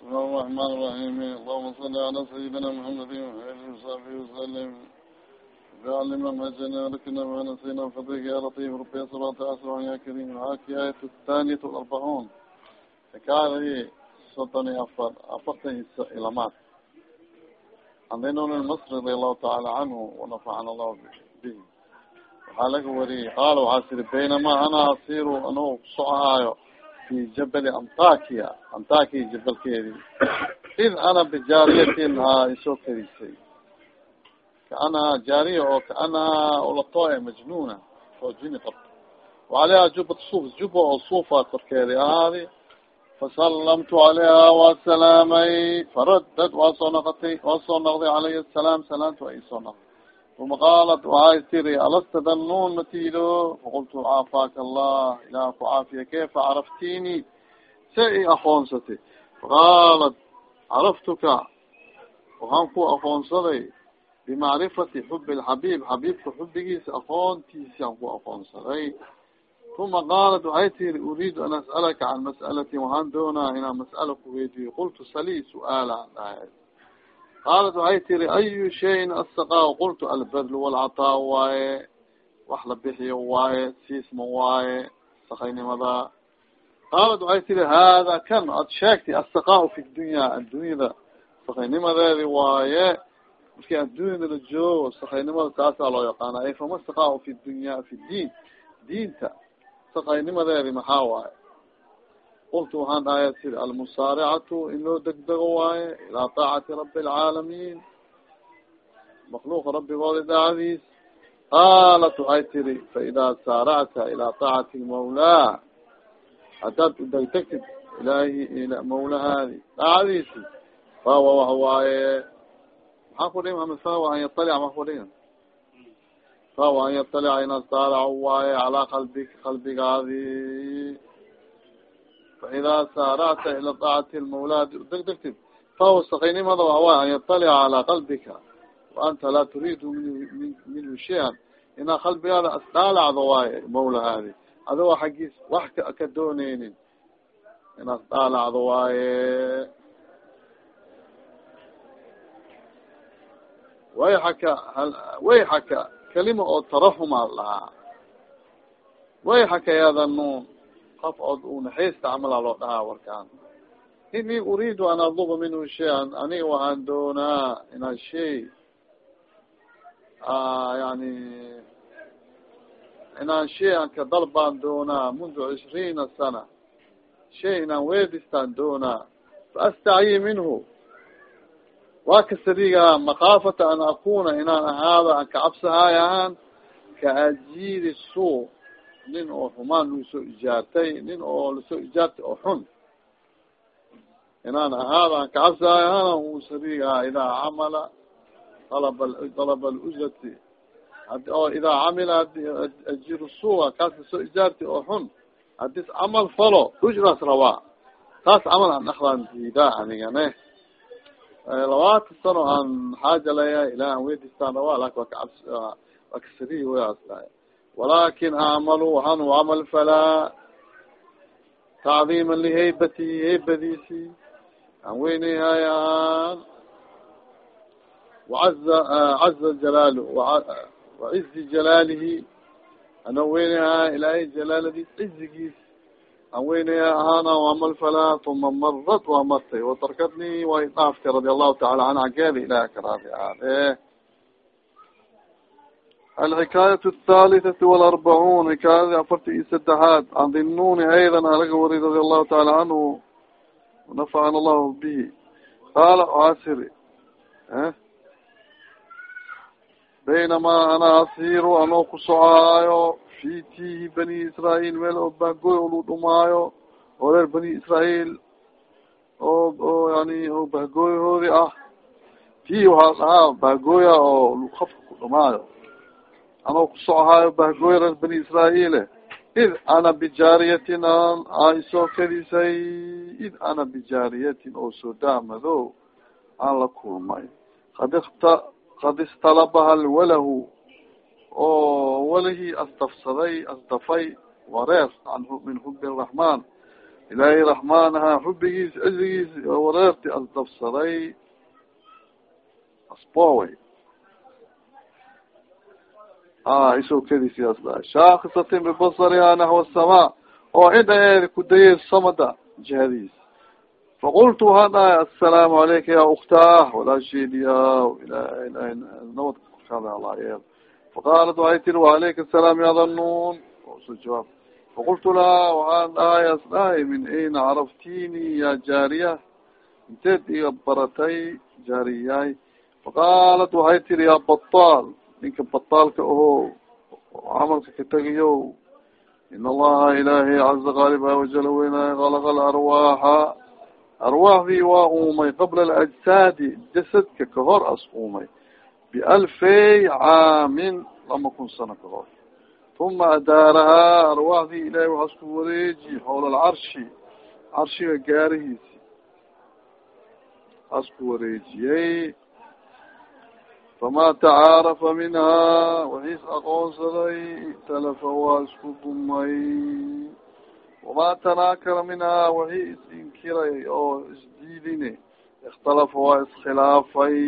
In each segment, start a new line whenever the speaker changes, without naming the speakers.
بسم الله الرحمن الرحيم اللهم صل على سيدنا محمد وآله وصحبه وسلم وعلم ما جنا لكنا ما نسينا فضيك يا لطيف ربي صلاة أسرع يا كريم معك آية الثانية والأربعون حكاية صدني أفر أفرته إلمات عن ذنون المصري رضي الله تعالى عنه ونفعنا الله به waxaa laga wariyey qaala waxaa siri baynama ana asiru ano socohaayo fi jabali antakiya antakiya jabalkeedi id ana bijaariyatin haa isoo karisay kaanaha jaariya oo kaanaha ulatoe majnuna oo jini qabto waaleha jubat suuf juba oo suufa korkeedi ahaadi fasalamtu calayha waa salaamay faradad waa soo naqatay waa soo naqday calayhi asalaam salaamta waa isoo naqday uma qaalat waxay tiri alasta danuun matido faqultu caafaaka allah ilaah ku caafiya kayfa caraftini se i aqoonsatay faqaalat caraftuka waxaan ku aqoonsaday bimacrifati xubi lxabiib xabiibka xubigiisa aqoontiisaan ku aqoonsaday uma qaalat waxay tiri uriidu an as'alaka can mas'alati waxaan doonaa inaan mas'ala kuweydiyo qultu salii su'aala qaalat waxay tiri ayu shayin asaqaa qultu albadlu walcataa waaye wax la bixiyo waaye siisma waaye sakaynimada qaalat waxay tiri hada kan ad sheegtay asaqaa fi dunya addunyada sakaynimadeedi waaye marki addunyada la joogo sakaynimada taasaa loo yaqaana ay fama saqaa fi dunya fi diin diinta sakaynimadeedi maxaa waaye qultu waxaan dhahaya siri almusaaricatu in loo degdego waaye ilaa taacati rabi alcaalamiin makluuqa rabbigooda daacdiis qaalat waxay tiri faidaa saaracta ilaa taacati mawlaa haddaad udegdegtid ilaahi mawlahaadi daacdiisi fawa wax waaye maxaa ku dhima ama fawa an yatalic ma ku dhiga fawa an yatalica inaad saaraco waaye calaa qalbi qalbigaadi faidaa saaracta ila daacati lmawlaadi udegdegtid fawa sakaynimada waaway an yatalica calaa qalbika waanta laa turiidu min minhu shay-an inaa qalbigaada asdaalacdo waaye mawlahaadi adigoo xaggiis wax ka dooneynin in asdaalacdo waaye wayxaka wayxaka kalima oo tarahuma lahaa wayxaka yada nuun qof od u naxaysta camala loo dhahaa warkaan. Ini uriidu an adluba minhu shay-an aniga waxaan doonaa inaan shay yani inaan shay an ka dalbaan doonaa mundu cishriina sana. Shay inaan weedistaan doonaa. Faastacyi minhu. Waa kasadiga makaafata an akuna inaan ahaado an kacabsahaay ahaan kaajiri suu nin oo xumaan la soo ijaartay nin oo la soo ijaartay oo xun. Inaan ahaado an kacabsahaay ahaan u sadiga idaa camala alaba dalaba alujrati oo idaa camila ajiru suuga kaas la soo ijaartay oo xun. Hadis camal falo ujras rabaa. Taas camal an aklaan diidaa anigane labaatan sano aan xaaja leeyahay ilah an weydistaan rabaa laakiin waa kacabs waa kasadiy waasdahay walakin acmalu waxaan u camal falaa tacdiima lihaybatihi haybadiisi aan weynayhay aan wacaza caza jalaal wacizi jalaalihi ana weynayhay ilaahay jalaaladiis cizigiis an weynaya ahaana amal falaa uma marad waa martay watarkadni way dhaaftay radi allahu taala canha xaggeeda ilaah ka raadi ahaade alxikaayat athalitati walarbacuun xikaayadii afarta iyo saddexaad can dinuni aydan alaga wariy radi allahu taala canhu nafacana allahu bihi qaala asiri baynamaa ana asiru anoo ku socaayo fi tihi bani israail meel oo bahgoy oo lagu dhumaayo oo reer bani israail oo oo yani oo bahgooyahoodi ah tihi waxaa dhahaa bahgooya oo lukafka ku dhumaayo anoo ku socohaayo bahgooya reer bani israaile id ana bijaariyatin an aan isoo kadisay id ana bijaariyatin oo sodaamado aan la kulmay kad ita kad istalabaha lwalahu oo walihii asdafsaday asdafay wareer an min hubi raxmaan ilaahay raxmaan ahaa xubigiis cizigiis wareerti asdabsaday asbowey isoo kedi sidaas dhahay shaakisatin bibasarihaa naxwa asamaa oo indhaeedi kudayay samada jihadiis faqultu waxaan dhahay assalaamu calayka ya uktaah walaasheediya nabad yeel faqaalat waxay tiri waalayka asalaam ya dhanuun soo jawaab faqultu lahaa waxaan dhahay as min ayna caraftini ya jaariya inteed iga baratay jaariyahay faqaalat waxay tiri ya bataal ninka bataalka aho camalka ka tegayo in allaha ilahi caza qaalib wajala weynaayo khalaqa alarwaaxa arwaaxdii waa uumay qabla alajsaadi jasadka kahor as uumay bialfey caamin lama kun sano kahor uma adaarahaa arwaaxdii ilahay waxaa isku wareeji alcarshi carshiga gaarihiisi. Asku wareejiyey fama tacaarafa minhaa waxiis aqoonsaday talafa waa isku dumay wamaa tanaakara minhaa waxii is inkiray oo isdiidine ikhtalafa waa iskhilaafay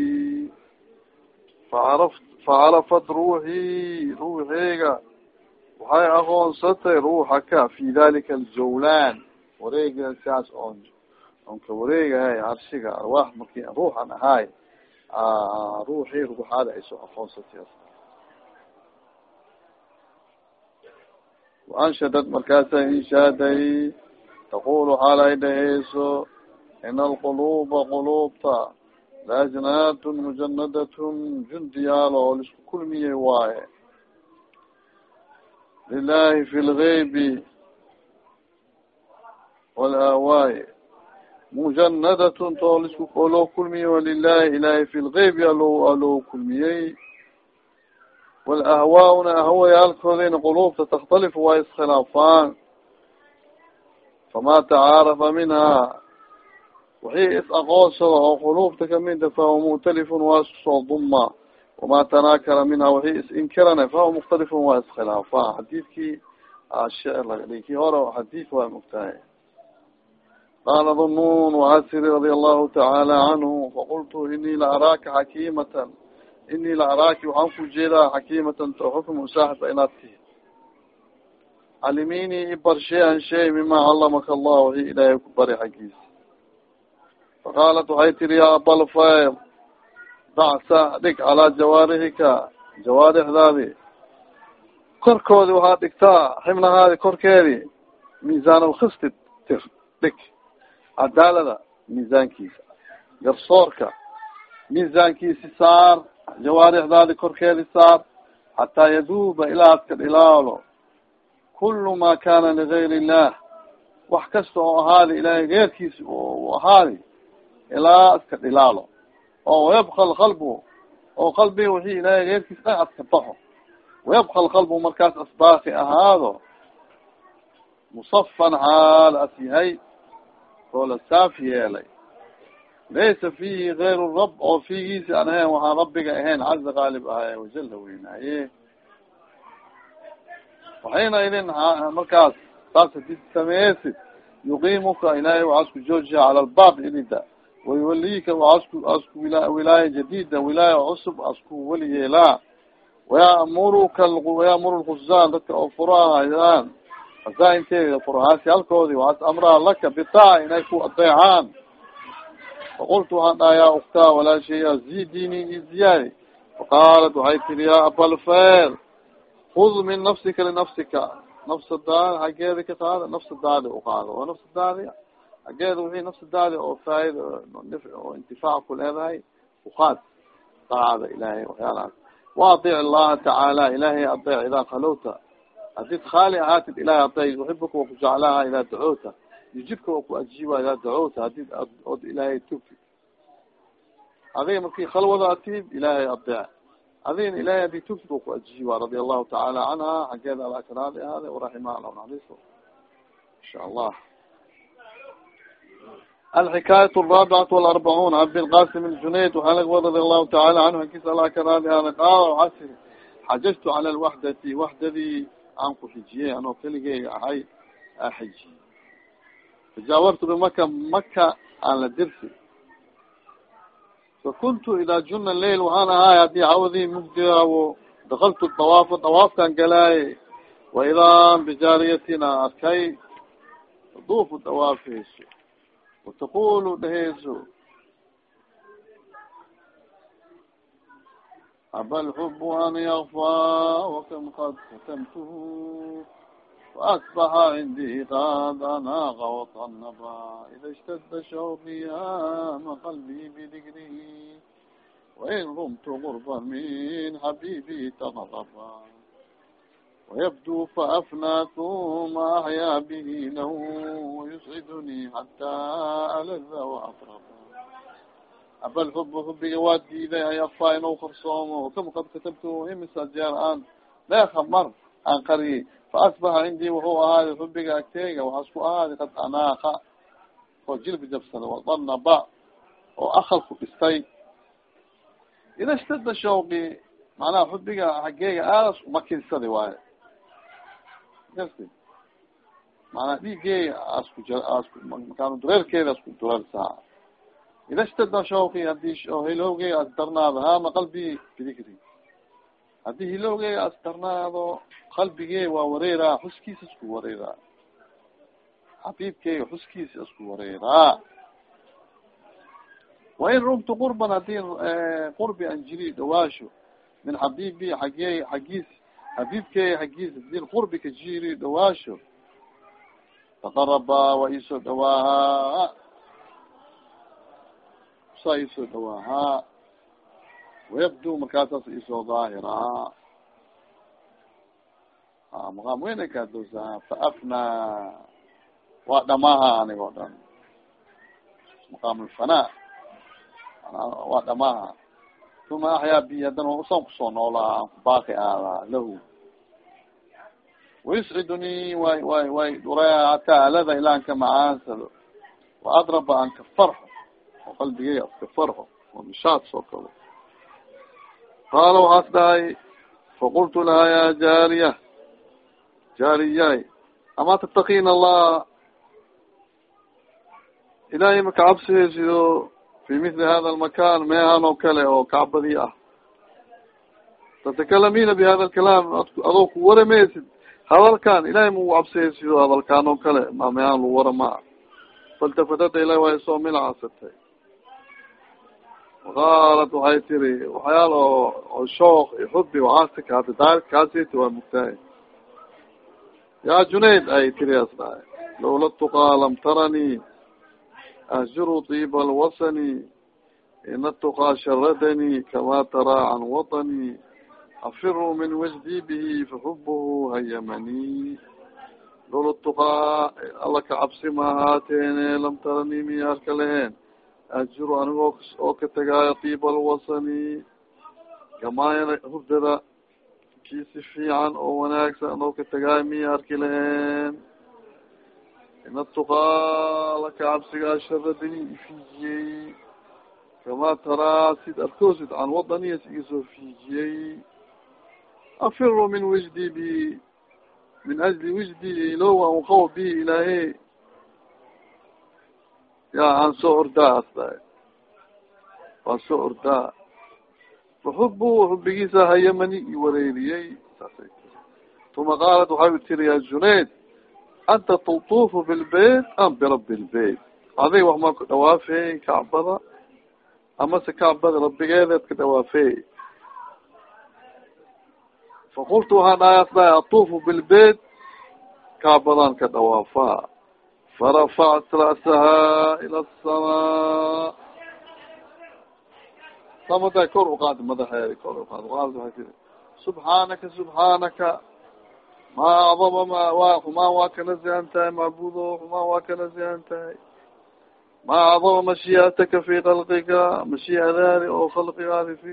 facaraf facarafat ruuxii ruuxeega waxay aqoonsatay ruuxaka fi dalika aljawlaan wareega saas on onka wareegahay carshiga arwaax marki ruuxan ahaay ruuxii ruuxaada ay soo aqoonsatay waanshadad markaasa inshaaday taqulu xaalay dhaheyso in alquluba quluubta laajnaatun mujanadatun jundiyaalo oo la isku kulmiyey waaye lilahi fi lgaybi walaawaaye mujanadatun to lisku oo loo kulmiyey walilahi ilahi fi lgaybi alo aloo kulmiyey walahwaauna ahwayaalkoodayna quluubta takhtalifu waa iskhilaafaan fama tacaarafa minha wixii is aqoonsada oo quluubta kamida fahuwa mukhtalifun waa isku soo duma wama tanaakara minha wixii is inkirana fahuwa mukhtalifun waa iskhilaafaan xadiidkii shecr laga dhigi kii hore xadiid waa mogtahay qaala dhunuun waxasiri radia allahu tacaala canhu faqultu inii la araaka xakimatan inii la araaki waxaan ku jeedaa xakimatan to xukm saaxiba inaad tihi calimini ibar shay-an shay mima calamaka allah wixii ilaahay ku bari xaggiisa faqaalat waxay tiri ya abalfayl dacsa dhig calaa jawaarixika jawaarixdaadi korkoodi waxaad dhigtaa xibnahaadi korkeedi miisaan alkhisti tir dhig cadaalada miisaankiisa garsoorka miisaankiisi saar jawaarixdaadi korkeedi saar xataa yaduuba ilaa adka dhilaalo kulu ma kana ligayr illah wax kasta oo ahaadi ilahay geerkiisa u ahaadi ilaa adka dhilaalo. Oo wayabqa lqalbu oo qalbiga wixii ilahay geerkiisa dhan adka baxo. Wayabqa lqalbu markaas asbaaki ahaado musafan xaal as yahay oo la saaf yeelay. Laysa fihi gayr rab oo fiigiisi aan ahayn waxaan rabbiga ahayn caza qaalib ahay wajala weynaaye waxayna idin markaas saas haddii sameysid yuqiimuka ilaahay waxaa isku joojiya cala lbaab ilida wayuwaliyika waasku asku wilaaya jadida wilaaya cusub asku weli yeelaa. Wayamuruka wayamuru lkhuzaan dadka oo furahayaan khazaainteeda furahaasi halkoodi waxaas amraa laka bitaaca inay ku adeecaan faqultu waxaan dhaha ya uktaa walaashaya zidini i ziyaadi faqaalat waxay tiri ya abalfer kud min nafsika linafsika nafsadaadi xaggeeda ka qaada nafsadaadi uqaado oo nafsadaadi xaggeeda wixii nafsadaadi oo faaida oo intifaac ku leedahay uqaad daacada ilahay waxyaalahaas waadic allaha tacaala ilahay adeec idaa kalowta hadid khaali ahaatid ilahay adeec yuxibaka wa kujeclaha idaa dacoota yujibka wa ku ajiiba idaa dacowta hadid od ilaahay tugtid adiga marki khalwada atid ilaahay adeec adigana ilahay haddii tugtid wa ku ajiiba radia allahu tacaala canha xaggeeda ala ahaade waraximaha ala naxariiso insha allah alxikaayat alraabicatu walarbacuun cabdilqasim aljunayd waxaa laga wada radi allahu tacaala canhu hankis ala ahaade qaala waxaa siri xajajtu cala lwaxdati waxdadii aan ku xijiyey anoo keligeyga ahay axiji tajaawartu bimaka maka aan la dirsi. Fakuntu idaa juna lail waxaan ahaay haddii hawdii mugdiaawo dakaltu dawaafa dawaafkan galaaye wa idaa bijaariyatina arkay duufu dawaafeyso wataqulu dheheyso أبى الحب أن يغفى وكم قد ختمته وأصبح عندي قد أناغ وطنبا إذا اشتد شوقي هام قلبي بذكره وإن غمت غربا من حبيبي تغربا ويبدو فأفنى ثم أحيا به له ويسعدني حتى ألذ وأطربا bal hub hubiga waa diiday hayafa inuu korsoomo hukm qad katabtu imisa jeer aan deeha mar aan qariyay faasbaxa cindii wuxuu ahaaday hubiga agteega waxaa isku ahaaday qad anaaqa oo jilbi jabsada wadanaba oo akalku dhistay ida shtada shawqi macnaha xubiga xaggeega aadas umakinsaday waayo manaa dhiigeega asku asku makaanu dureerkeeda asku dureersaa ida stada shawqi haddii hilowgeega as darnaado hama qalbi bidikri haddii hilowgeega as darnaado qalbigee waa wareeraa xuskiisa isku wareeraa xabiibkeega xuskiisa isku wareeraa wain rumtu qurban haddii qurbi an jiri dhawaasho min xabiibi xagee xaggiis xabiibkeega xaggiis haddii qurbi ka jiri dhawaasho taqaraba waa iisoo dhawaahaa saa iisoo dhawaahaa wayabdu markaasaas iisoo daahiraa maqaam weyna kaadoosa faafnaa waa dhamaha anigo dhan. Maqaam lfanaa waa dhamaha uma axyaa bi hadan usan ku soo noolaa aan ku baaqi aadaa lahu. Wayuscidunii way way way dhureya hataa alada ilaan ka macaansado waadraba an ka farxo oo qalbigey aska farxo oo nishaad soo kalo qaala waxaas dhahay faqultu lahaa ya jaariya jaariyaay ama tatakina allah ilahay ma kacabsihaysido fi mithli hada lmakan meehan oo kale oo kacbadii ah. Tatakalamina bi hada lkalaam adoo ku waramaysid hadalkan ilahay ma u cabsihaysido hadalkaan oo kale ma meehan lu warama faltafatata ilahi waa isoo milcasatay qaalat waxay tiri waxyaal oo oo shook iyo xubi waxaasi kaata daarid kaasiti waa mugtahay. Ya junayd ay tirias dhahay lawla tuqaa lam tarani ahjuru طiba alwasani ina tuqaa sharadani kama taraa can waطani afiru min wajdi bihi faxubuhu hayamani. Lawla alla ka cabsi ma lam tarani miya arka leheen ahjuru anigoo oo ka tagaayo طiba alwasani kamaayana hurdada kiisi fiican oo wanaagsan oo ka tagaay miya arki laheen ina tuqaa laka cabsigaa sharadani ifijiyey kamaa taraa sid arkoosid can wadaniya sigisoo fiijiyey afiru min wijdi bi min ajli wijdi ilow an qaw bi ilaahe ya aan soo ordaa asdaay waan soo ordaa faxubu xubigiisa hayamani i wareeriyey uma qaalat waxay tiri ya junayd anta tutuufu bilbeyt am birabi lbeyt adig wax maa ku dhawaafey kacbada amase kacbada rabigeedeed ka dhawaafey faqultu waxaan dhahay asdaay atuufu bilbeyt kacbadan ka dhawaafaa farafacat ra'saha ila asamaa samada kor uqaad madaxeedi kor uqaad qaal waay tiri subxaanaka subxaanaka maa acdama ma wa xumaan waa kana zihan tahay macbudo xumaan waa kana zihan tahay maa acdama mashiataka fi khalqiga mashiadaadi oo khalqigaadi fi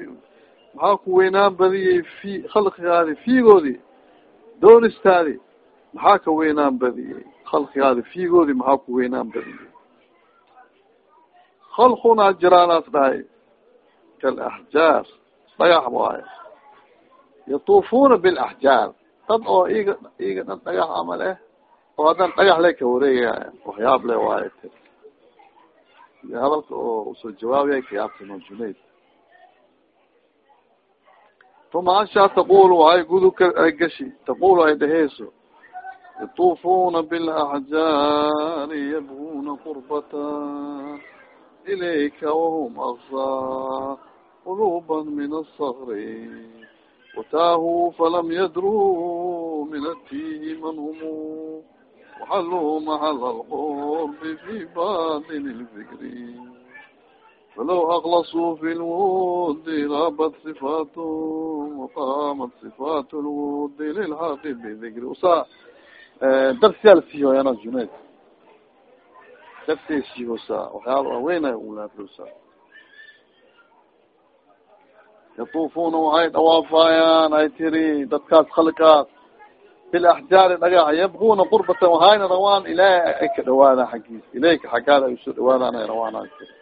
maxaa ku weynaan badiyey fi khalqigaadi fiigoodi doonistaadi maxaa ka weynaan badiyey khalqigaadi fiigoodi maxaa ku weynaan badiyey khalquna jiraanaas dhahay kalaxjaar dhagax waayo yatuufuna bilaxjaar dad oo iga iga dhan dhagax camal eh oo haddana dhagax le ka wareegaya waxyaab le waayo ti hadalka oo u soo jawaabaya kayaabtano junayd uma asha taqul waay gudu ay gashi taqul ay dheheyso yطufuna bilaxjaari yabguna qurbata ilayka wahum aksaa quluba min asakri wataahu falam yadruu min atihi man humu waxaluu maxal alqurbi fi batin lfikri falow aklasuu fi lwudi raabat sifaathm waqaamat sifaat lwudi lilxaqi bidikri usa darsiyaa lasiihoyana junayd darsiay siihosa waxyaaba waaweynay ulaafirosa yatuufuna waxay dhawaafayaan ay tiri dadkaas khalikaas bilaxjaari dhagax yabguna qurbatan waxayna rawaan ilaahi ay ka dhawaadaan xaggiisa. Ilayka xaggaada ay u soo dhawaadaan ay rawaanaan tiri.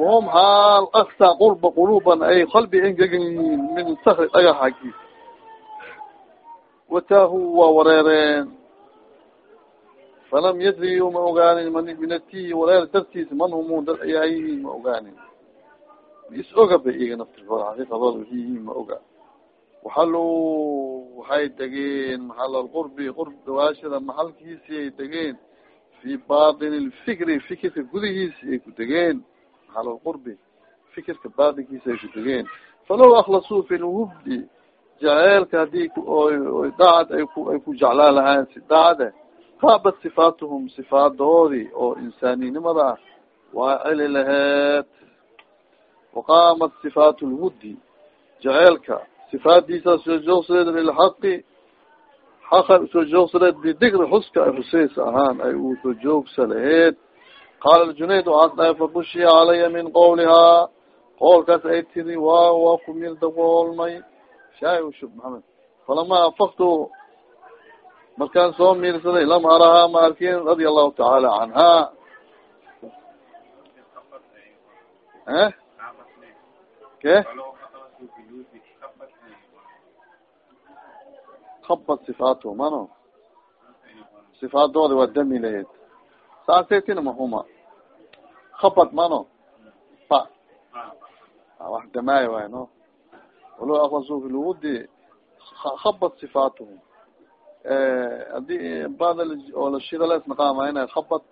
Wahum haal aksa qulba quluban ay qalbi engegan yihiin min sakri dhagax xaggiisa. Wataahu waa wareereen falam yadriyu ma ogaanin minatihi wareer dartiisa man humu dad ayaayihiin ma ogaanin is oga ba iga naftirkooda xaqiiqadooda wixi yihiin ma oga waxalo waxay degeen maxal alqurbi qurb dawaashada maxalkiisi ay degeen fi batin lfikri fikirka gudihiisi ay ku degeen maxal alqurbi fikirka batinkiisi ay ku degeen falaw aklasuu fi lwubdi jaceelka haddii daacad ay ku jeclaan lahayn si daacade qaabat sifaatuhum sifaadoodii oo insaaninimada ah waa celi laheed waqaamat sifaat lwuddi jaceelka sifaadiisa soo joogsadeed lilxaqi xaqa u soo joogsadeed bidikri xuska ay xuseys ahaan ay uu soo joogsa laheed qaala junayd waxaas dhahay fabushiya calaya min qawlihaa qowlkaas ay tiri wa waa ku mil daboolmay shaay ushub maxamed falama afaktu markaan soo miirsaday lam arahaa ma arkin radia allahu tacaala canha e ke habad sifaatu mano sifaadooda waa dami laheyd saasetina mahuma habad mano. Fa wax damaayo waay no. Walo aklasu fi lwudi habad sifaatuhum haddii bad oo lashidales naqamayna habad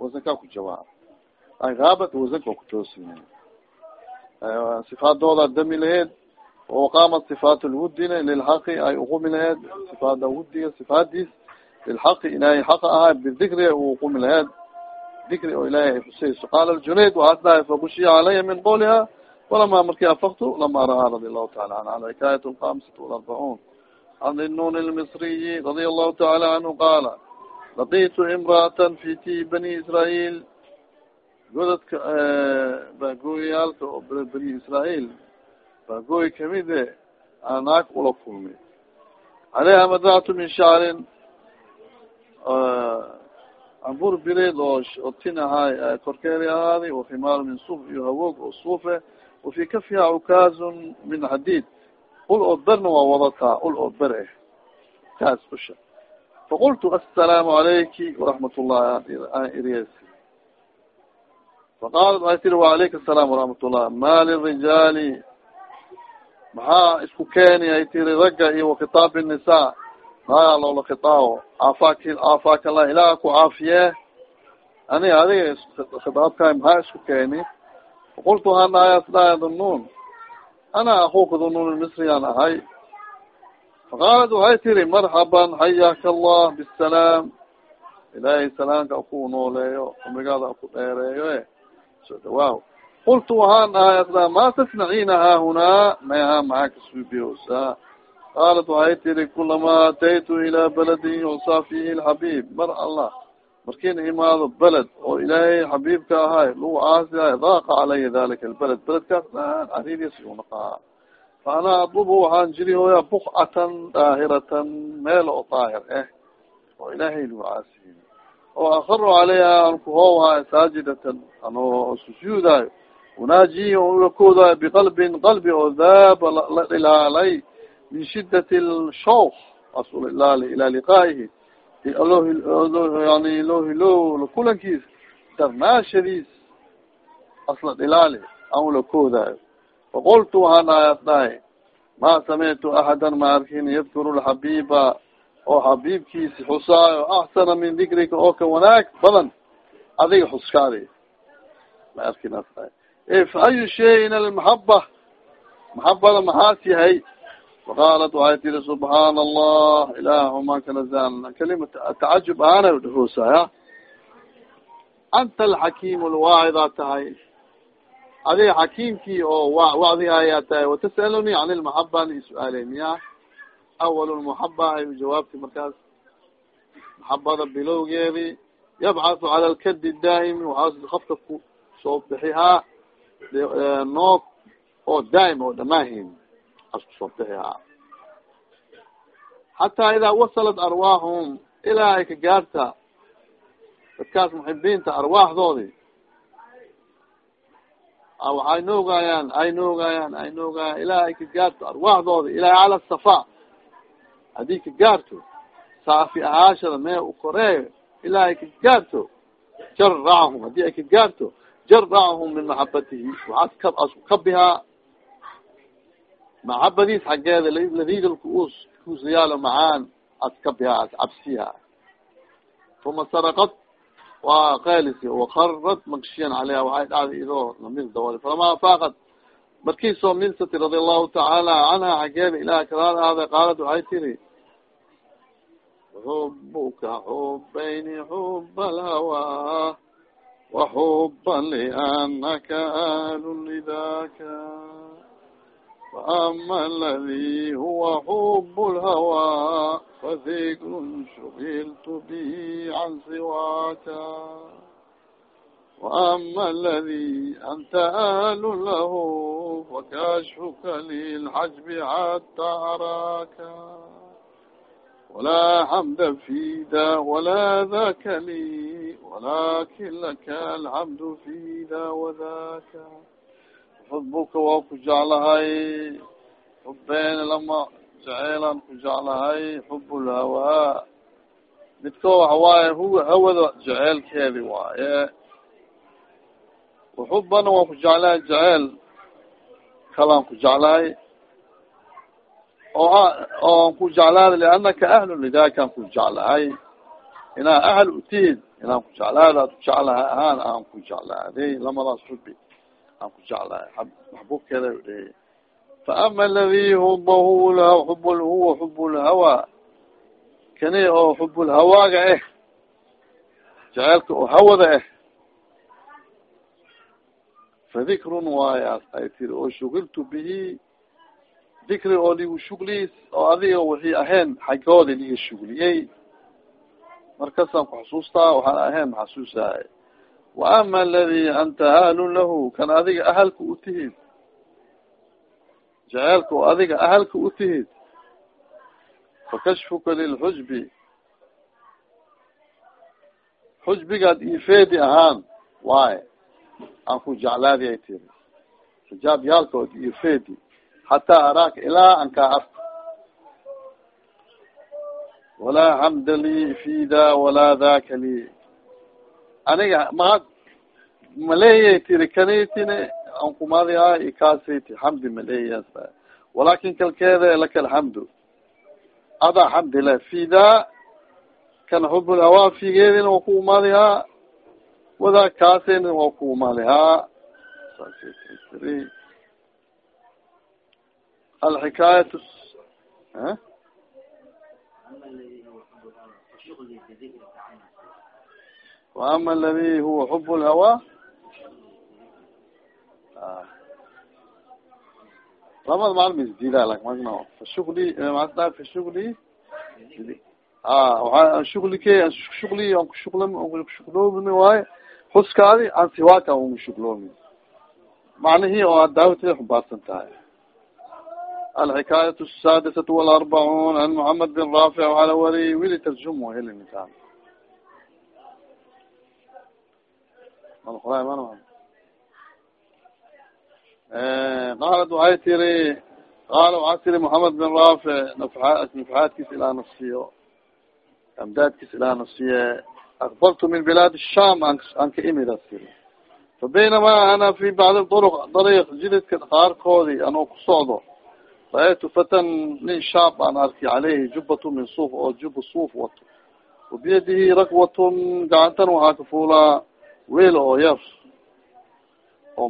wasankaa ku jawaab. Gaabat wasanka waa kutoosin sifaadooda dami laheyd waqaamat sifaat lwudina lilxaqi ay uqumi laheyd sifaada wudiga sifaadiis lilxaqi ilaahay xaqa ahaa bidikri u uqumi laheyd dikri oo ilaahay ay xuseyso qaala junayd waxaas dhahay fabushiya calaya min qawliha falama markii afaktu lama arahaa radi allahu taala anhu ala xikaayat lkamsat walarbacuun an inun lmisriyi radia allahu taala canhu qaala laqitu imraatan fi ti bani israail godadka baagooyayaalka oo bani israail baagooy kamide aan naag ula kulmay caleyha madractu min shacrin ambur bireed oo tin ahaay korkeeri ahaaday wahimaar min suuf iyo hawoog oo suufe wafi kafiha cukaazun min xadiid ul oo berna waa wadataa ul oo ber eh. Kaas usha faqultu assalaamu calayki waraxmat ullahi iryesi faqaalat waxay tiri wacalayka asalaam waraxmat ullah ma lirijaali maxaa isku keeni? Ay tiri ragga iyo wakitaab nisaa. Naaga loola khitaawo. Aafaak aafaaka lah ilaah ku caafiye. Ani adiga khitaabkaay maxaa isku keeni? Faqultu hanaayas dhaaya dunuun ana akuuka dunuun misriyaan ahay faqaalat waxay tiri marxaban xayaka allah bisalaam ilaahay salaamka aku nooleeyo umrigaada aku dheereeyo soo dhawaaw qultu waxaan ahay asda ma tasnaciina haahunaa mayaha maxaa kasuubiyoosa qaalat waxay tiri kulama ataytu ilaa beledin yucsaa fihi lxabiib mar allah markiina imaado beled oo ilaahay xabiibka ahay lagu caasi ahay daaqa calaya dalika albeled. Beledkaas dhan cariiriis unaqaa fa ana adlubu waxaan jiri hooya bukcatan daahiratan meel oo daahir ah oo ilaahay lagu caasiyin oo akaru caleyha an kuhoowahay saajidatan anoo sujuudayo unaajiyi ulakoodayo biqalbin qalbi oo daaba la dhilaalay min shidat lshawk asul ilaali ilaa liqaa'ihi yani lohilo lakulankiis darnaashadiis asla dhilaali an lakoodayo faqultu waxaan ayas dhahay ma samictu axadan ma arkin yadkuru lxabiba oo xabiibkiisi xusaayo axsana min dikrika oo ka wanaag badan adiga xuskaadi ma arkin as dhahay fa ayu shayin almaxaba maxabada maxaas yahay faqaalat waxay tiri subxaana allah ilaahuma kanazan kalima tacajub ahaana hoosaya anta alxakiim lwaacidaa tahay adiga xakiimkii oo wa wacdiga ayaa tahay watas'aluni can lmaxaba ni su'aaley miya awal lmuxaba ay jawaabti markaas maxabada bilowgeedi yabcathu cala lkadi daa'imi waxaa kafka ku soo bixihaa noog oo daa'im oo dhamaahin as ku soo bixihaa xataa idaa wasalat arwaaxum ilaa ay ka gaarta dadkaas muxibiinta arwaaxdoodi waxay noogaayaan ay noogaayaan ay noogaayaan ilaa ay ka gaarto arwaaxdooda ilaa cala safa haddii ka gaarto saafi ahaashada mee u koreeyo ilaa ay ka gaarto jaracahum haddii ay ka gaarto jaracahum min maxabatihi waxaad asku kabihaa maxabadiis xaggeeda ladidalka us kusayaalo macaan ad kabihaa as cabsiha. Uma saraqad waa qaylisi wakarad magshiyan caleyha waxay dhacday idoo la mid dabool falama afaaqad markii soo milsati radi allahu tacaala canha xaggeeda ilaah kalaad ahda qaalad waxay tiri xubuka xubayni xuba alhawaa waxuba lianaka ahlu lidaka وأما الذي هو حب الهوى فذكر شغلت به عن سواك وأما الذي أنت أهل له فكشفك للحجب حتى أراك ولا حمد في ذا ولا ذاك لي ولكن لك الحمد في ذا وذاك xubka waa ku jeclahay xubeyn lama jaceylan ku jeclahay xub lhawaa midko waxawaaye huwa hawada jaceylkeedi waaye. Waxubana waan ku jeclahay jaceyl kalaan ku jeclahay. Ooaan ku jeclaada lianaka ahl lidaakaan ku jeclahay. Inaa ahl utihid inaan ku jeclaada jeclaha ahaan aan ku jeclaaday lamadaas xubi aan ku jeclahay maxbubkeeda dhey faama aladi hub huwa xub lhawaa kani oo xub lhawaaga ah jaceelka oo hawada ah fadikrun waayaas ay tiri oo shugiltu bihi dikri oo ligu shugliis oo adiga wixii ahayn xaggoodi liga shugliyey. Markaasaan ku xusuustaa waxaan ahayn maxasuusahay wa ama aladi anta ahlun lahu kan adiga ahalka utihid jaceelka oo adiga ahalka utihid fakashfuka lilxujbi xujbigaad ifeedi ahaan waaye aan ku jeclaadi ay tiri. Xijaab yaalkood ifeedi hataa araaka ilaa an kaa arko. Walaa xamda lii fi da walaa daka lii aniga mahad maleeyay tiri kanitine ankumadiha ikasiti xamdi maleeyas walakin kalkeeda laka alxamdu ada xamdi le fida kan xub lhawaa figeedina waa ku umadihaa wada kaasina waa ku umadihaa saasri alxikaayat وama aladi huwa xub lhawaa lamada maalin ba isdiida lakmagna fashugli a waa shuglike shugli an kushugla kushugloomin waaye xuskaadi an siwaaka un shugloomin macnihii oo daawatay xubaarsan tahay alxikaayat asaadisat walarbacuun an muhamed bin raafic waala wari wili tarjum heli ninkaan qaalat waxay tiri qaala waxaa tiri mohamed bin raafic nafxaadkiisa ilaa nafsiyo amdaadkiis ilaahna siye aqbaltu min bilaad sham an ka imida siri fa baynamaa ana fi bacdi duruq dariiq jididka qaarkoodi anoo ku socdo raaytu fatan nin shaab aan arki caleyhi jubbatu min suuf oo juba suuf wato wabiyadihi rakwatun gacantan waxaa ka fuulaa weel oo yar oo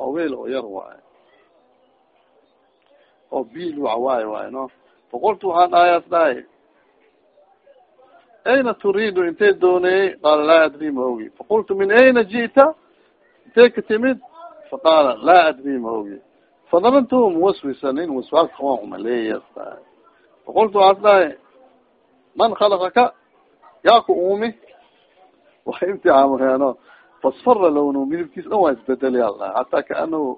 oo weel oo yar waayo oo biil wacawaayo waayo no? faqultu waxaan dhahayaas dhahay ayna turiidu intay dooneyey qaala laa adri ma ogi faqultu min ayna ji'ta intay ka timid faqaala laa adri ma ogi fadarantu muwaswisa nin waswaas kawan umaleeyas dhahay faqultu waxaas dhahay man khalaqaka yaa ku uumi wa imtixaamkeeno fasfara lawnu midabkiis dhan waa isbedeli ala hataa kaanahu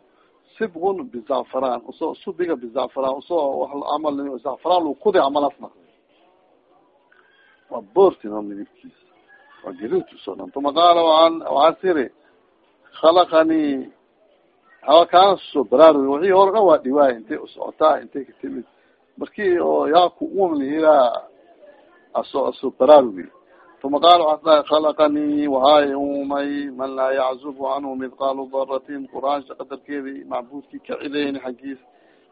sibgun bizacfaran u soo subiga bizacfaran u soo camal zacfaran lu kudi camalasna waa boortin oo midabkiis waa gaduud u soo dhan. Tuma qaala waan waxaa siri khalaqanii hawa kaana soo baraarug wixii hore dhan waa dhiwaay intay usocotaa intay ka timid. Markii oo yaa ku umlihilaa aso aso baraarugi uma qaal waxaa dhahay khalaqanii wahaay umay man laa yaczubu canhu midqaalu daratin quraansha qadarkeedi macbuudkii kacilayni xaggiis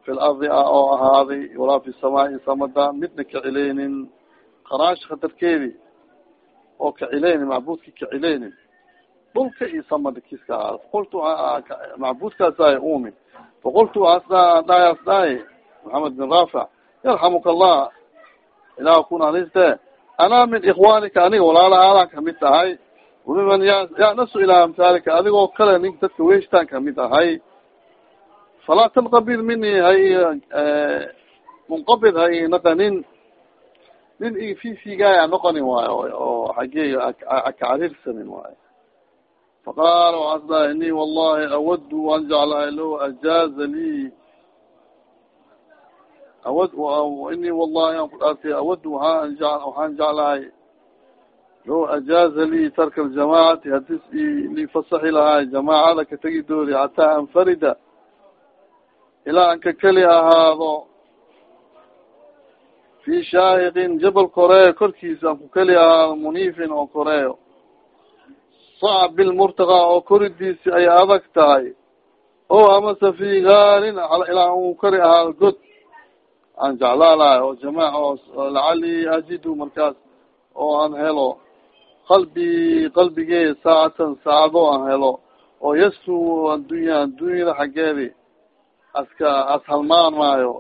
fi lardi a oo ahaaday walaa fi samaai samada midna kacilaynin quraansha qadarkeedi oo kacilayni macbuudkii kacilaynin dhulka iyo samada kiiska ahaada faqultu macbuudkaasay umi faqultu dhaas dhahay maxamed bin raafic yarxamuka allah ilaah ku naxariiste ana min ikwanika aniga walaalahaadaan ka mid tahay wamiman ya yanasu ilaa amhaalika adigoo kale nin dadka weeshtaan ka mid ahay falaa tanqabid mini hay munqabid hay naqanin nin ififigaay a noqonin waayo oo xageega akacarirsanin waayo faqaala waxaas dhahay ini wallahi awadu an jeclahay lo ajaaza lii awad ini wallahi an ku dhaartay awadu waaan waxaan jeclahay low ajaaza lii tarka aljamacati hadis li fasaxi lahaay jamaacada ka tegi doodi hataa anfarida ilaa an ka keli ahaado fi shaahiqin jabal koreeyo korkiisa an ku keli ahaado muniifin oo koreeyo sacb bilmurtaqa oo koridiisi ay adag tahay o amase fi gaarin ilaa u kori ahaado god aan jeclaalahay oo jama oo lacali ajidu markaas oo aan helo. Qalbi qalbigey saacatan saacado aan helo oo yasu addunya addunyada xaggeedi aska ashalmaan maayo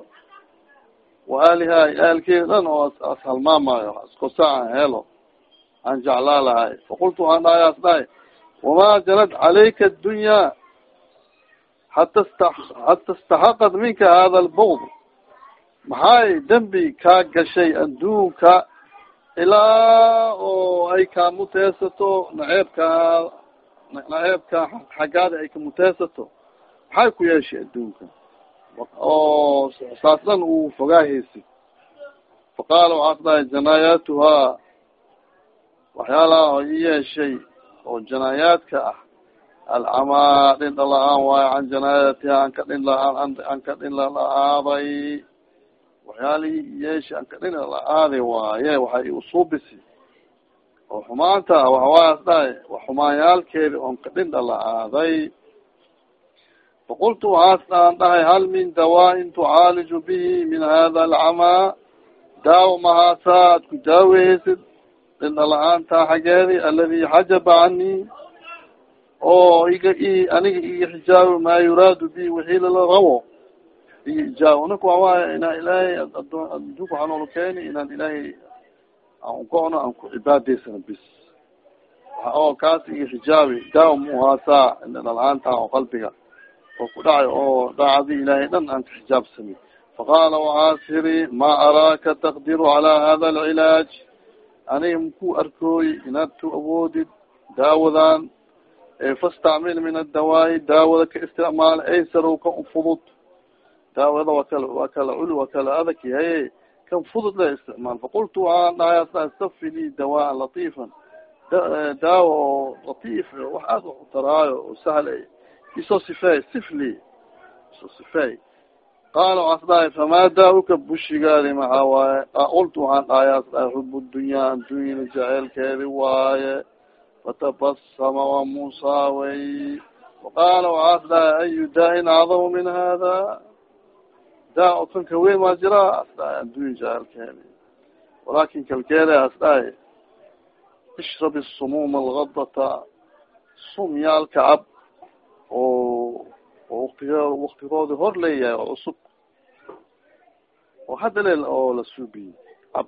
wa aaliha aalkeeda dhan oo ashalmaan maayo asko saac aan helo aan jeclaalahay faqultu waxaan dhahayaas dhahay wamaa janad calayka addunya hata sta hata istaxaqad minka hada albugd maxay dembi kaa gashay adduunka ilaa oo ay kaa muteysato naceebkaa naceebkaa xaggaada ay ka muteysato? Maxay ku yeeshay adduunka? Oo saas dhan uu fogaahaysid faqaala waxaas dhahay janaayaatuhaa waxyaalaha oo i yeeshay oo janaayaadka ah. Alcamaa dhin dhala-aan waayo can janaayatiha an ka dhin la'aan an ka dhin la-aaday waxyaalihii yeesha an ka dhin la-aaday waaye waxay usuubisi oo xumaanta waxawaas dhahay wa xumaanyaalkeedi on ka dhin dhala-aaday faqultu waxaas dhaan dhahay hal min dawaain tucaaliju bihi min hada alcamaa daawo mahaasaa ad ku daaweysid dhinda la'aanta xageedi aladi xajaba cani oo iga aniga iga xijaabi maa yuraadu bi wixii lala rabo iga ijaab naka waxawaaya inaan ilaahay adduunka waxaa noola keeni inaan ilaahay aan ugo'no aan ku cibaadaysano bis. Waxa oo kaas iga xijaabi daawo muhaasaa dhinda la'aanta oo qalbiga oo ku dhacay oo daacadi ilaahay dhan aan ka xijaabsami faqaala waxaas yiri ma araaka taqdiru calaa hada alcilaaj? Aniga maku arkooy inaad tu awoodid daawadan fastacmil min adawaayi daawada ka isticmaal aysarow kan ufudud daawada waa kala waa kala culi waa kala adag yahay. Kan fudud le isticmaal. Faqultu waxaan dhahay lii dawaan latifan. Daawa oo latiif wax aad utaraayo oo sahl isoo sifeey sifli. Isoo sifeey qaala waxaas dhahay famaa daawuka bushigaadi maxaa waaye? Qultu waxaan dhahay as xubu dunyaa addunyada jaceelkeedi waaye. Fatabasama waa muusaawey waqaala waxaas dhahay ayu daa-in acdamu min hada daa o kan ka weyn maa jira as dhahay addunya jaceelkeedi walaakin kalkeeda as dhahay ishrab isumuuma algadata sumyaalka cab oo oo waktigo waktigoodi hor leeyahay oo cusub oo hadda le oo la suubiyey cab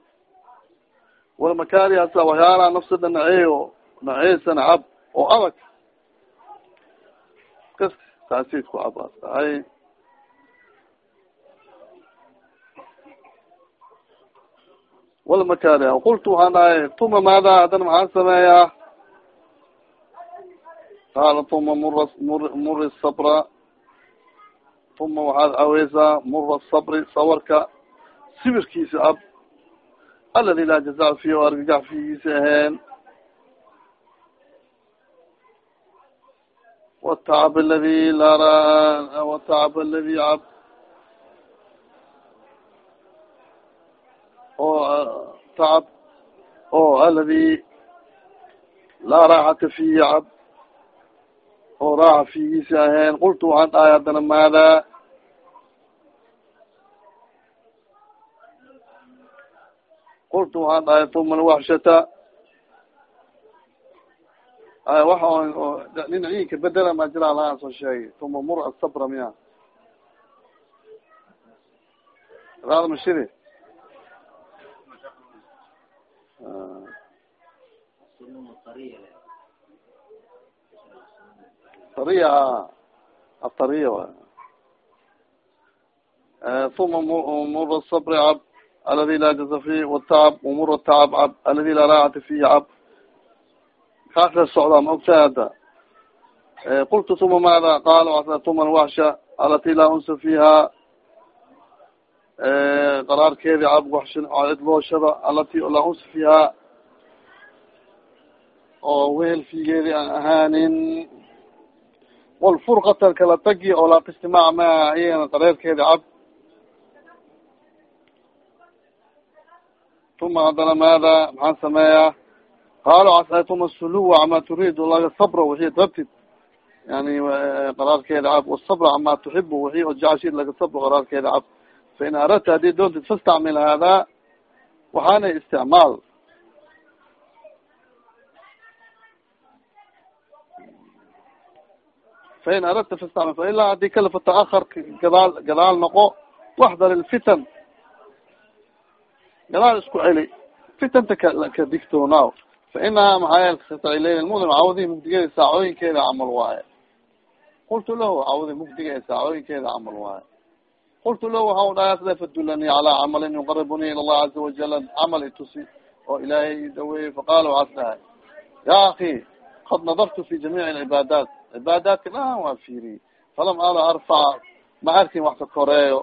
walmakaari hasa waxyaalaha nafsada naceeyo naceysana cab oo adag kas taasid ku cab as dhahay walmakaari qultu waxaan dhahay tuma maada haddana maxaan sameeyaa qaala tuma mura mur muri sabra tuma waxaad caweysaa mura sabri sawarka sibirkiisa ab aladi laa jazac fihi o argagax figiisa ahayn watacab aladi laa watacab aladi cab oo tacab oo aladi laa raaxata fihi cab oo raaxa figiisa ahayn qultu waxaan dhahay haddana maada? Qultu waxaan dhahay tuma alwaxshata waxa dhinaciinka bedela ma jira lagaan soo sheegay. Tuma mur asabra miya. Raada mashidi tariya atariya wa uma mur sabri cab aladi laa jaza fihi watacab umur tacab cab aladi laa raacata fihi cab kaas la socdaa ma ogtahay hadda qultu tuma maada qaala tuma alwaxsha alati laa unsa fiha qaraarkeedi cab cidlooshada alati laa unsa fiha oo wehel figeedi aan ahaanin. Walfurqata kala tagi oo laa istimaac ma iyagana qareerkeedi cab. Tuma haddana maada maxaan sameeyaa qaalo cas tuma suluwa cama turiid laga sabra wixii rabtid yani qaraarkeeda cab. Wasabra cama tuxibu wixii oo jecashid laga sabro qaraarkeeda cab fain aradta haddii doontid fastacmil hada waxaana isticmaal. Fain aradta fastacmil failaa haddii kale fata'ahar gadaal gadaal noqo waxdar ilfitan gadaal isku celi fitanta ka ka digtoonaaw fa inahaa maxaa yeelkasataileyn lmudim cawdii mugdigeeda saacooyinkeeda camal waaye. Qultu lahu cawdi mugdiga ee saacooyinkeeda camal waaye qultu lahu waxa u dhahay asda fadulanii calaa camalin yuqaribunii ila allah caza wajal camal itusi oo ilaahay i dhaweeyey faqaala waxaas dhahay ya akhi qad nadartu fi jamiici alcibaadaat cibaadaadka dhan waa fiiriyey falam ara arfaca ma arkin wax ka koreeyo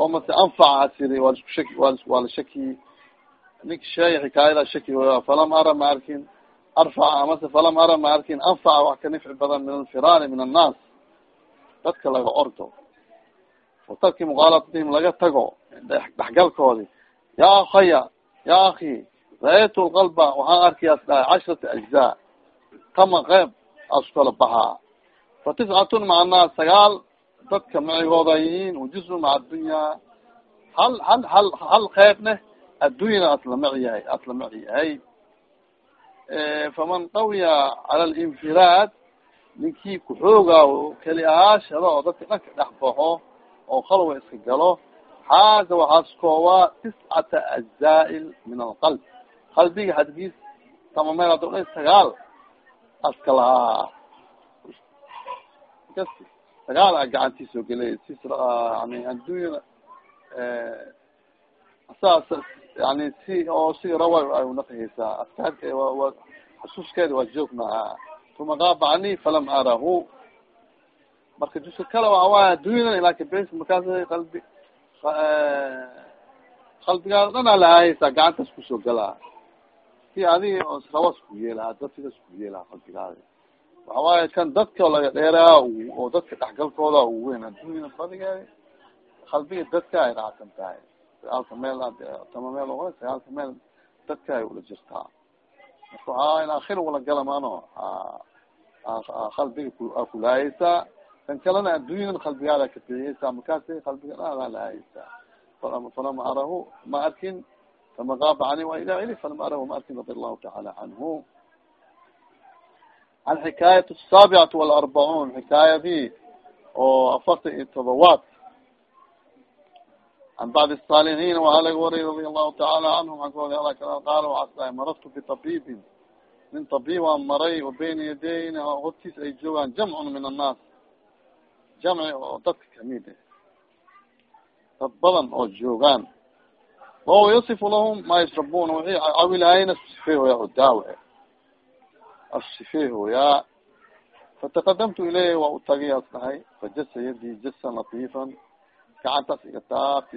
oo mase anfaca asiri waa lisku shaki waa waa la shakiyey ninka sheey xikaayada shaki falam ara ma arkin arfaca amase falam ara ma arkin anfaca wax ka nifci badan min alfiraari min annaas dadka laga ordo watarki muqaalatatihim laga tago dhexgalkoodi ya akhaya ya akhi ra'aytu lqalba waxaan arkayaas dhahay cashrata ajzaa tama qeyb asu kala baxaa fa tiscatun macnaa sagaal dadka macigooda yihiin wajuzun maca addunyaa hal hal hal hal qeybne addunyana asla mac yahay asla mac yahay faman qawiya cala alinfiraad ninkii kuxoogaa keli ahaashada oo dadka dhanka dhex baxo oo khalwa iska galo xaaza waxaas koobaa tiscata ajzaa-il min alqalb. Qalbiga hadgiis tama meel hada dhan sagaal aska lahaa. Kas sagaal a gacantiisoo gelay sis yani addunyada saas yani si oo si rawa ay unaqihaysaa askaarka xasuuskeeda waa joognaha uma qaaba cani falam arahu marka juska kale waa addunyada laakiin bes markaas qalbi qalbigaada dhan a lahayaysaa gacantaas ku soo galaa si adiga oo rawas ku yeelahaa dad sidaas ku yeelaha qalbigaada waxa waaye kan dadka laga dheeraa oo dadka dhexgalkooda ugu weyn addunyada badigeeda qalbiga dadka ay raacsan tahay. Sagaalka meel tama meel o sagaalka meel dadka ay ula jirtaa marka waxaa in akhir wala gala maano qalbiga kulaayeysaa kan kalena adduunyadan qalbigaada kabixiyeysaa markaas qalbiga adaa laayeysaa falama arahu ma arkin fama gaaba cani wa ila ili falama arahu ma arkin radi allahu tacaala canhu alxikaayat asaabicatu walarbacuun xikaayadii oo afarta iyo todobaad can bacdi الصاalixiin waxaa laga wariyay radi allahu tacaala canhum ankooda ala kala qaala waxaa dhahay marartu bitabibin nin tabiib aan maray wa bayna yadayn hortiis ay joogaan jamcun min annaas jamci oo dadka ka mid dad badan oo joogaan wahuwa yasifu lahum ma yashrabuna wixii cawilaayna sifeehoya oo daawa asifeehoyaa fataqadamtu ilayhi waa utagay as dhahay fajasa yadii jasan latiifan gacantaas iga taabti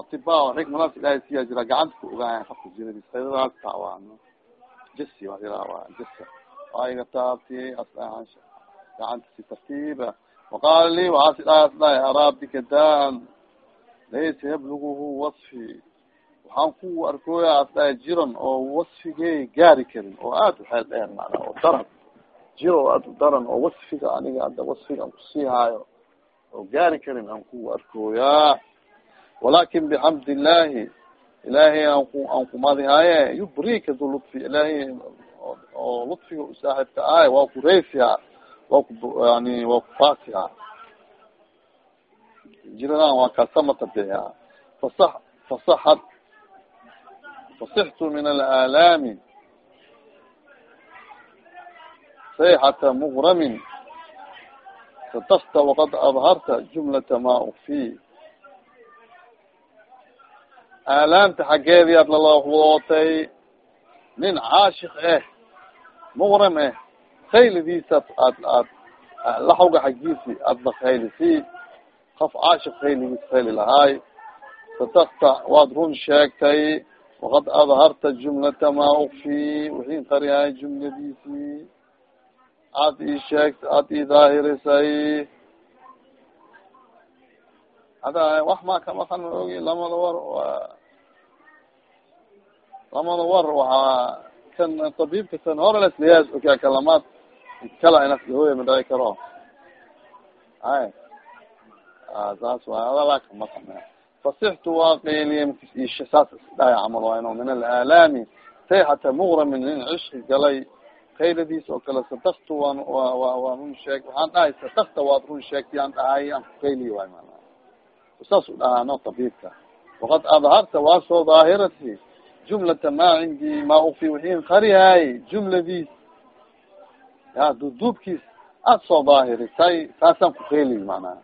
atibaa xikmadaas ilahay siyaa jira gacanta ku ogaaya afka jiradiis saydadaas taawaano jasi waa ilaa jasa waa iga taabti as dhahay gacanta si tartiiba waqaala li waxaas dhahay as dhahay araa bika daan laysa yabluguhu wasfi waxaan ku arkooya as jiran oo wasfigey gaari karin oo aad uxeel dheer macnaa oo daran jiro oo aad u daran oo wasfiga aniga hadda wasfiga aan ku sii haayo oo gaari karin aan ku arkooyaa walakin bixamd illahi ilaahay aanku aan kumadihaaye yubrika du lutfi ilaahay oo lutfiga waa ku reysiha waa ku yani waa kufaasiha jiradan waa kasamatabeha fasax fasaxad fasixtu min alaalaami sayxata mugramin sadakta waqad adharta jumlata ma ukfi aalaamta xaggeedii aad lalawootay nin caashik ah muqram ah khaylidiisa aad aad laxawga xaggiisi aad bakaylisi qof caashik khayligiis khayli lahaay sadakta waad run sheegtay waqad adharta jumlata ma ukfi wixii qariyahay jumladiisii aad ii sheegt aad ii daahirisay hada wax ma kamakan ma ogi lamada war lamada war waxaa kan tabiibka kan hore lasliyaas oka kalamaad kala inas lahooya ma dhici karo ay. Saas waay adala kamakan fasixtu waa qeeliye mkis saas isdhaay camal waa ino min alaalaami sayxata mugramin nin cishki galay. Kayladiis oo kale sadaktu waan wa waan run sheeg waxaan dhahay sadakta waad run sheegtay aan dhahay aan kukayliy waay mana saas u dhahaano tabiibka. Waqad adharta waa soo daahirati. Jumlata ma cindii ma ukfi wixiin karihaay jumladiis duduubkiis aad soo daahirisay saasaan kukayliy macnaha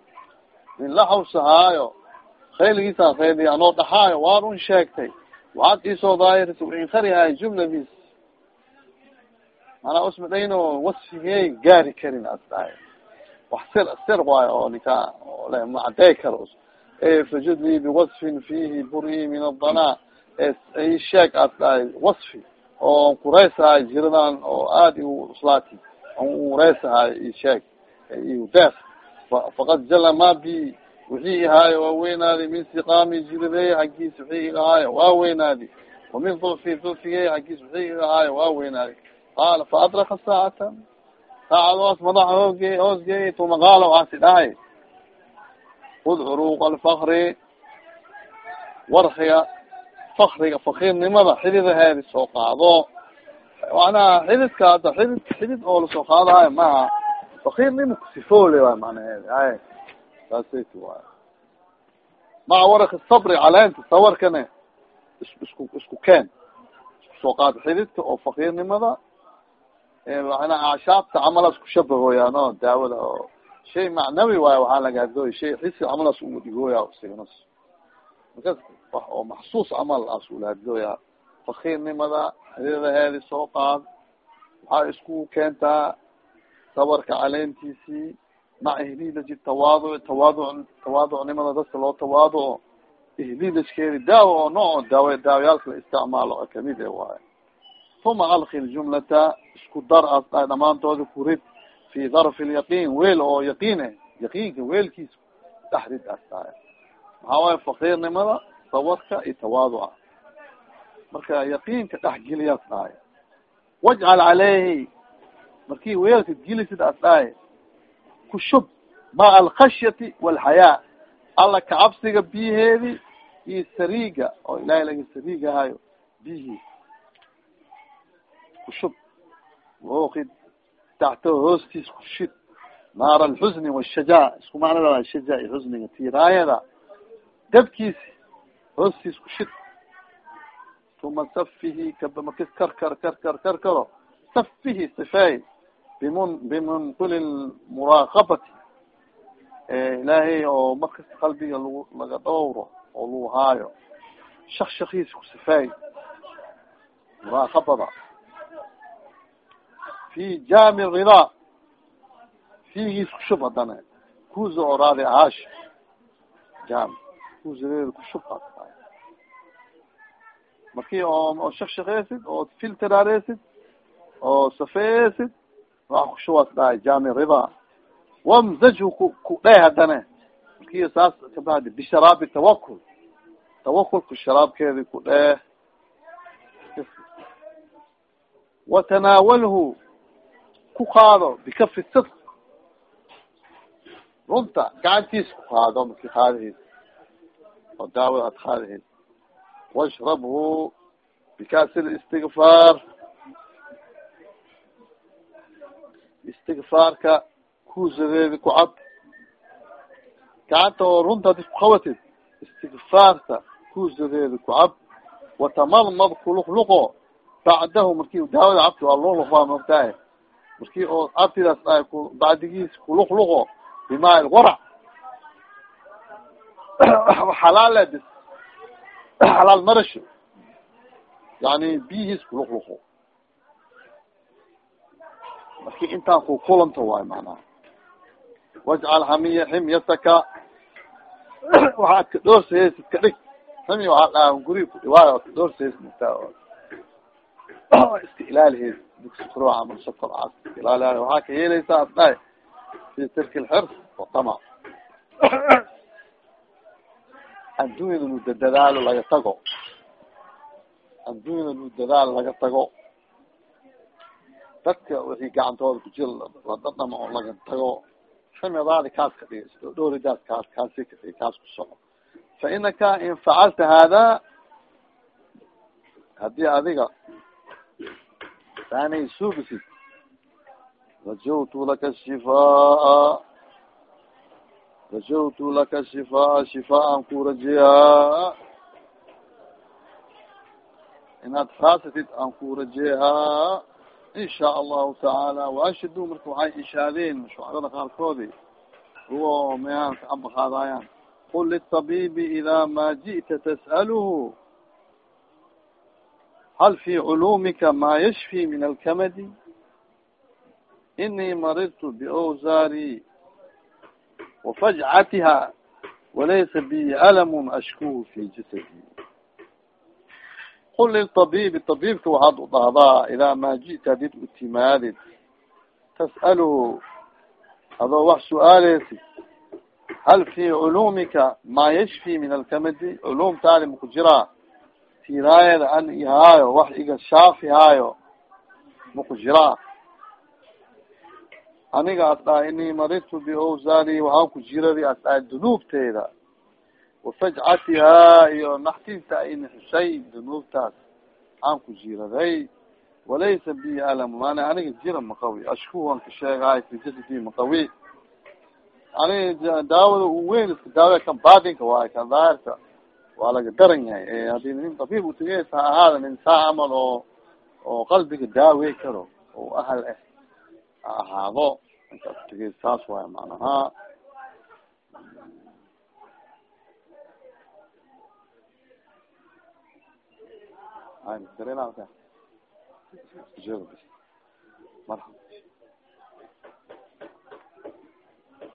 nin la hawsahaayo khayligiisaan khayliy anoo dhaxaayo waa run sheegtay waxaad iisoo daahirisay wixiin karihaay jumladiis manaa usma dhayno wasfigey gaari karin as dhahay wax sir sir waayo oo nika le ma cadey karo fajud li biwasfin fihi buri min adana i sheeg as dhahay wasfi oo kureysahay jiradan oo aad i uslaati an ureysahay i sheeg ideef faqad jala ma bi wixii ihaayo waa weynaadi min siqaami jiradey xaggiis wixii igahaayo waa weynaadi wamin dulfi dulfigey xaggiis wixii igahaayo waa weynaadi qaala faadraka saacatan saacadoos madaxa hooge hoosgeey tuma qaala waxaasi dhahay kud curuuq alfakri warkiga fakriga fakiirnimada xididaheedi soo qaado macnaha xididka hadda xidid xidid oo la soo qaadahayo maha fakiirnima kusifoole waay macnaheedi ay saasayt waay maca waraki sabri caleenta sawarkane is isku isku keen isku soo qaado xididka oo fakiirnimada mana acshaabta camalas kushabahooyaan o daawada oo shay macnawi waayo waxaa laga hadlooya shay xisi camalas uma dhigooya signas markas wax oo maxsuus camal as ula hadlooya fakiirnimada xididadaheedi soo qaad waxaa isku keentaa sabarka caleentiisii maca ihliilaji tawaaduc tawaaduc tawaaducnimada dadka loo tawaaduco ihliilajkeedi daawa oo nooc daawa daawayaalka la isticmaalo ka mid e waayo. Uma alki ljumlata isku dar as dhahay dhamaantooda kurid fi darfi lyaqiin weel oo yaqiin eh yaqiinka weelkiis dhaxrid as maxaa waaye fakiirnimada sawarka iyo tawaaduca marka yaqiinka dhexgeliyaas dhahay wajcal caleyhi markii weelka gelisid as dhahay ku shub ma alkhashyati walxayaa alla kacabsiga biyaheedi iyo sariiga oo ilahay laga sariigahayo biyihiis kushub wooqid taxtaho hoostiis kushid naar alxusni washaja isku macnada shaja i xusniga tiraayada. Dabkiisi hoostiis kushid uma safihi kabamakis karkar karkar karkaro safihi sifeey bimun bimunquli muraaqabati ilaahay oo markas qalbiga lag laga dhowro oo lagu haayo shak shakiis kusifeey muraaqabada fi jami rida figiis kushub hadana kuza oo raadi ahaash jam kuzadeeda kushub marki oo shak shakeysid oo filteraaresid oo safeesid wax kushubaas dhahay jami rida wamzajhu ku ku dheh hadane marki saas kabacdi bisharaabi tawakul tawakulka sharaabkeedi ku dheh watanaawalhu ku qaado bikafi sidq runta gacantiis ku qaado marki qaadaheed oo daawada ad qaadaheed washrabhu bikasil istigfaar istigfaarka kuusadeedi ku cab gacanta oo runta hadis kuqabatid istigfaarka kuusadeedi ku cab watamadmad kuluqluqo bacdahu marki daawada cabti waa luqluqaa maogtahay marki oo cabtidaas dhahay ku bacdigiis kuluqluqo bimaa lwarac xalaale bis xalaal marasho yani biyihiis kuluqluqo marki intaan ku kulanto waayo macnaha wajcal hamiya ximyataka waxaad ka dhoorsahaysid ka dhig hamiya waxaa dhaha guri kudhiwaayo ka dhoorsahaysid mata iska ilaaliheed dugsi kuruuc amal sokor cas iska ilaalihay waxaa ka yeelaysaa as dhahay fi tarki lxirs watama adduunyada lu dadadaalo laga tago. Adduunyada lu dadaalo laga tago. Dadka wixii gacantooda kujir ladadhama oo laga tago. Ximadaadi kaas ka dhig dhoridaas kaas kaasi ka dhig kaas ku soco fa inaka in facalta hada haddii adiga saanay suubisid rajawtu laka shifaa rajawtu laka shifaa shifaan ku rajeeyaa inaad raasatid aan ku rajeehaa in sha allahu tacaala waashadu marka waxay ishaadeen shucarada qaarkoodi huwa meaan ka abaqaadayaan qul litabibi ida ma ji'ta tas'aluhu hal fi culumika ma yashfi min alkamadi inii maridtu biawsaari wafajcatiha walaysa bi alamun ashkuhu fi jasadi qul lilطabibi طabibka waxaad u dhahdaa idaa ma ji'ta hadid u timaadid tas'aluhu adoo wax su'aaleysid hal fi culumika ma yashfi min alkamadi culumtaadi maku jiraa tiraayada an ihaayo wax iga shaafi haayo maku jiraa aniga as dhaha inii maridtu biawsari waxaan ku jiradi as dhahay dunuubteeda wafajcatihaa iyo naxtinta in xushay dunuubtaas aan ku jiraday walaysa bi alam mana aniga jira maqawi ashkuwan ka sheegahay fi jasadi maqawi aniga daawada u weyn iska daawe kan baadinka waayo kan daahirka waa laga daran yahay haddii nin tabiib utagey ha ahaada nin camal oo oo qalbiga daawey karo oo ahal ah ahaado utagey saas waayo macnaha ay dareenaa marxaba